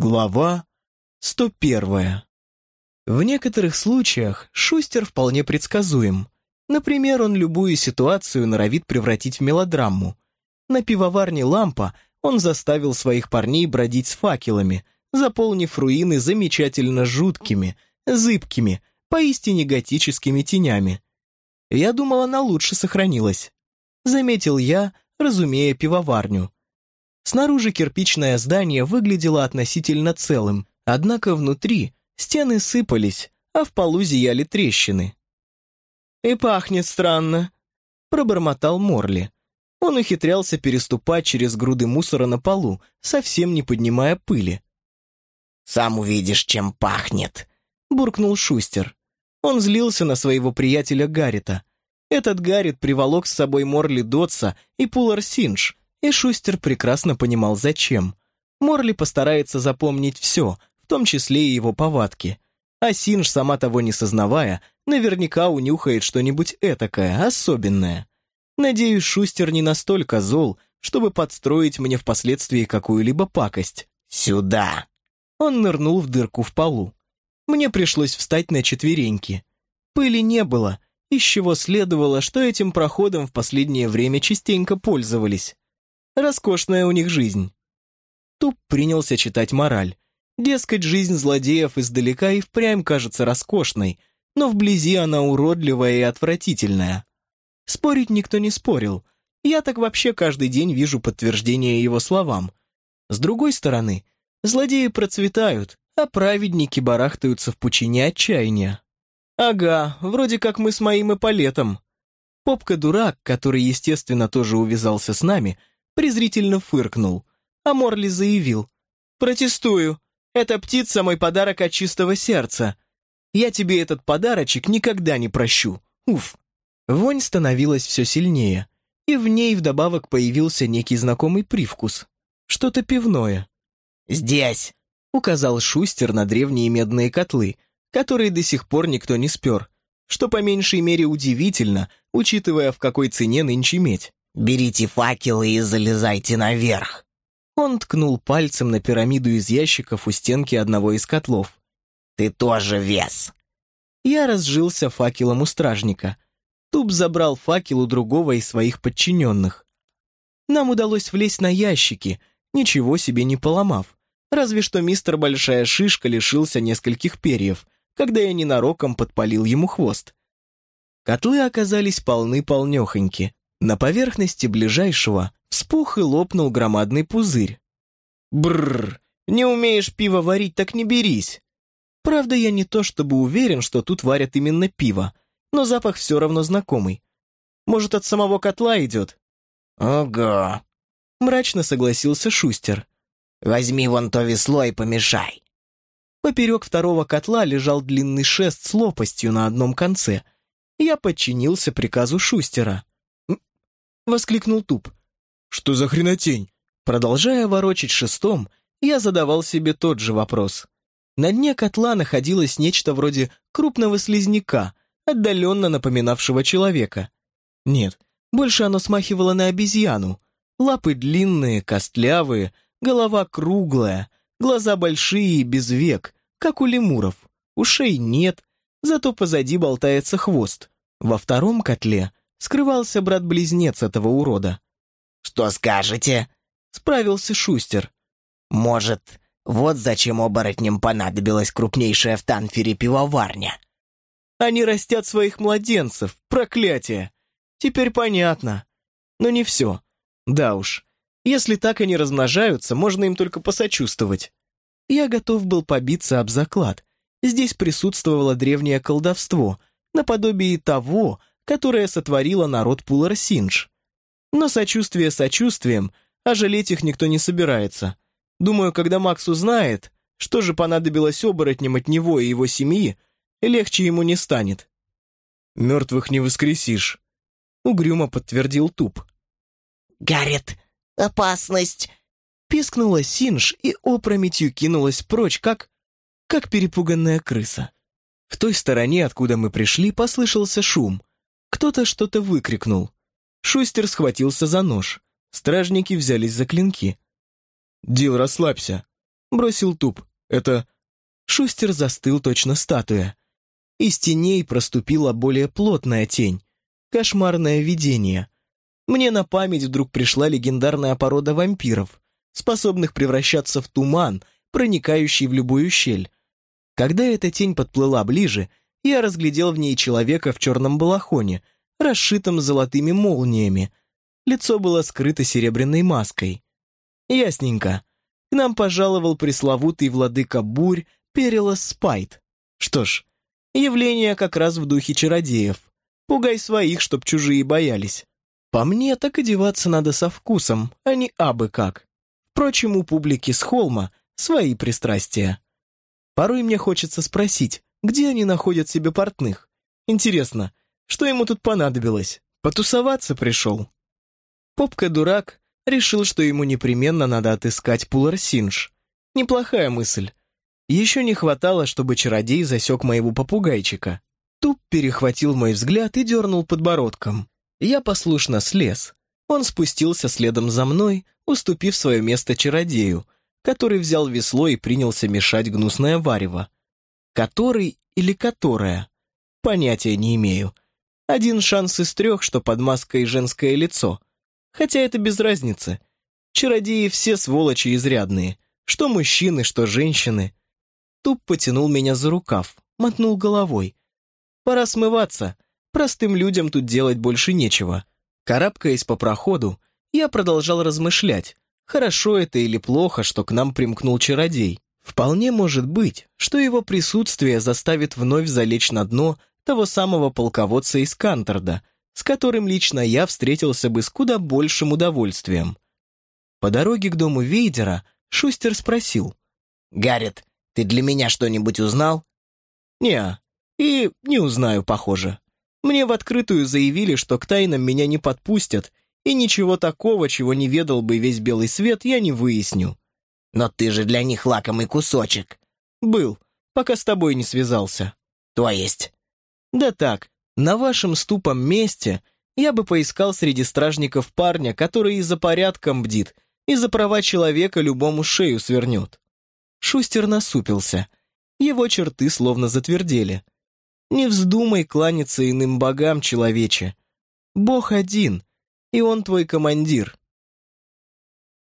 Глава 101. В некоторых случаях Шустер вполне предсказуем. Например, он любую ситуацию норовит превратить в мелодраму. На пивоварне «Лампа» он заставил своих парней бродить с факелами, заполнив руины замечательно жуткими, зыбкими, поистине готическими тенями. Я думал, она лучше сохранилась. Заметил я, разумея пивоварню. Снаружи кирпичное здание выглядело относительно целым, однако внутри стены сыпались, а в полу зияли трещины. «И пахнет странно», — пробормотал Морли. Он ухитрялся переступать через груды мусора на полу, совсем не поднимая пыли. «Сам увидишь, чем пахнет», — буркнул Шустер. Он злился на своего приятеля Гаррита. Этот Гаррит приволок с собой Морли Дотса и Пулар Синдж, и Шустер прекрасно понимал, зачем. Морли постарается запомнить все, в том числе и его повадки. А Синж, сама того не сознавая, наверняка унюхает что-нибудь этакое, особенное. Надеюсь, Шустер не настолько зол, чтобы подстроить мне впоследствии какую-либо пакость. «Сюда!» Он нырнул в дырку в полу. Мне пришлось встать на четвереньки. Пыли не было, из чего следовало, что этим проходом в последнее время частенько пользовались. Роскошная у них жизнь. Туп принялся читать мораль. Дескать, жизнь злодеев издалека и впрямь кажется роскошной, но вблизи она уродливая и отвратительная. Спорить никто не спорил. Я так вообще каждый день вижу подтверждение его словам. С другой стороны, злодеи процветают, а праведники барахтаются в пучине отчаяния. Ага, вроде как мы с моим эполетом. Попка-дурак, который, естественно, тоже увязался с нами, презрительно фыркнул, а Морли заявил. «Протестую. Эта птица мой подарок от чистого сердца. Я тебе этот подарочек никогда не прощу. Уф». Вонь становилась все сильнее, и в ней вдобавок появился некий знакомый привкус. Что-то пивное. «Здесь!» — указал Шустер на древние медные котлы, которые до сих пор никто не спер, что по меньшей мере удивительно, учитывая, в какой цене нынче медь. «Берите факелы и залезайте наверх!» Он ткнул пальцем на пирамиду из ящиков у стенки одного из котлов. «Ты тоже вес!» Я разжился факелом у стражника. Туб забрал факел у другого из своих подчиненных. Нам удалось влезть на ящики, ничего себе не поломав. Разве что мистер Большая Шишка лишился нескольких перьев, когда я ненароком подпалил ему хвост. Котлы оказались полны-полнехоньки. На поверхности ближайшего вспух и лопнул громадный пузырь. Бррр, не умеешь пиво варить, так не берись. Правда, я не то чтобы уверен, что тут варят именно пиво, но запах все равно знакомый. Может, от самого котла идет? «Ого!» — мрачно согласился Шустер. «Возьми вон то весло и помешай». Поперек второго котла лежал длинный шест с лопастью на одном конце. Я подчинился приказу Шустера воскликнул Туп. «Что за хренотень?» Продолжая ворочать шестом, я задавал себе тот же вопрос. На дне котла находилось нечто вроде крупного слизняка, отдаленно напоминавшего человека. Нет, больше оно смахивало на обезьяну. Лапы длинные, костлявые, голова круглая, глаза большие и без век, как у лемуров. Ушей нет, зато позади болтается хвост. Во втором котле скрывался брат-близнец этого урода. «Что скажете?» — справился Шустер. «Может, вот зачем оборотням понадобилась крупнейшая в Танфере пивоварня?» «Они растят своих младенцев, проклятие! Теперь понятно. Но не все. Да уж, если так они размножаются, можно им только посочувствовать. Я готов был побиться об заклад. Здесь присутствовало древнее колдовство, наподобие того, которое сотворила народ Пулар-Синдж. Но сочувствие сочувствием, а жалеть их никто не собирается. Думаю, когда Макс узнает, что же понадобилось оборотням от него и его семьи, легче ему не станет. «Мертвых не воскресишь», — угрюмо подтвердил Туп. «Гаррет, опасность!» Пискнула Синж и опрометью кинулась прочь, как... как перепуганная крыса. В той стороне, откуда мы пришли, послышался шум. Кто-то что-то выкрикнул. Шустер схватился за нож. Стражники взялись за клинки. «Дил, расслабься». бросил туп. «Это...» Шустер застыл точно статуя. Из теней проступила более плотная тень. Кошмарное видение. Мне на память вдруг пришла легендарная порода вампиров, способных превращаться в туман, проникающий в любую щель. Когда эта тень подплыла ближе, я разглядел в ней человека в черном балахоне, расшитом золотыми молниями. Лицо было скрыто серебряной маской. Ясненько. К нам пожаловал пресловутый владыка бурь Перелос Спайт. Что ж, явление как раз в духе чародеев. Пугай своих, чтоб чужие боялись. По мне, так одеваться надо со вкусом, а не абы как. Впрочем, у публики с холма свои пристрастия. Порой мне хочется спросить, где они находят себе портных. Интересно, что ему тут понадобилось? Потусоваться пришел? Попка-дурак решил, что ему непременно надо отыскать Пуларсинж. Неплохая мысль. Еще не хватало, чтобы чародей засек моего попугайчика. Туп перехватил мой взгляд и дернул подбородком. Я послушно слез. Он спустился следом за мной, уступив свое место чародею, который взял весло и принялся мешать гнусное варево. Который или которая? Понятия не имею. Один шанс из трех, что под маской женское лицо. Хотя это без разницы. Чародеи все сволочи изрядные. Что мужчины, что женщины. Туп потянул меня за рукав, мотнул головой. Пора смываться. Простым людям тут делать больше нечего. Карабкаясь по проходу, я продолжал размышлять, хорошо это или плохо, что к нам примкнул чародей. Вполне может быть, что его присутствие заставит вновь залечь на дно того самого полководца из Канторда, с которым лично я встретился бы с куда большим удовольствием. По дороге к дому Вейдера Шустер спросил. «Гаррет, ты для меня что-нибудь узнал?» «Не, и не узнаю, похоже. Мне в открытую заявили, что к тайнам меня не подпустят, и ничего такого, чего не ведал бы весь белый свет, я не выясню. Но ты же для них лакомый кусочек. Был, пока с тобой не связался. То есть? Да так, на вашем ступом месте я бы поискал среди стражников парня, который и за порядком бдит, и за права человека любому шею свернет. Шустер насупился. Его черты словно затвердели. Не вздумай кланяться иным богам, человече. Бог один, и он твой командир,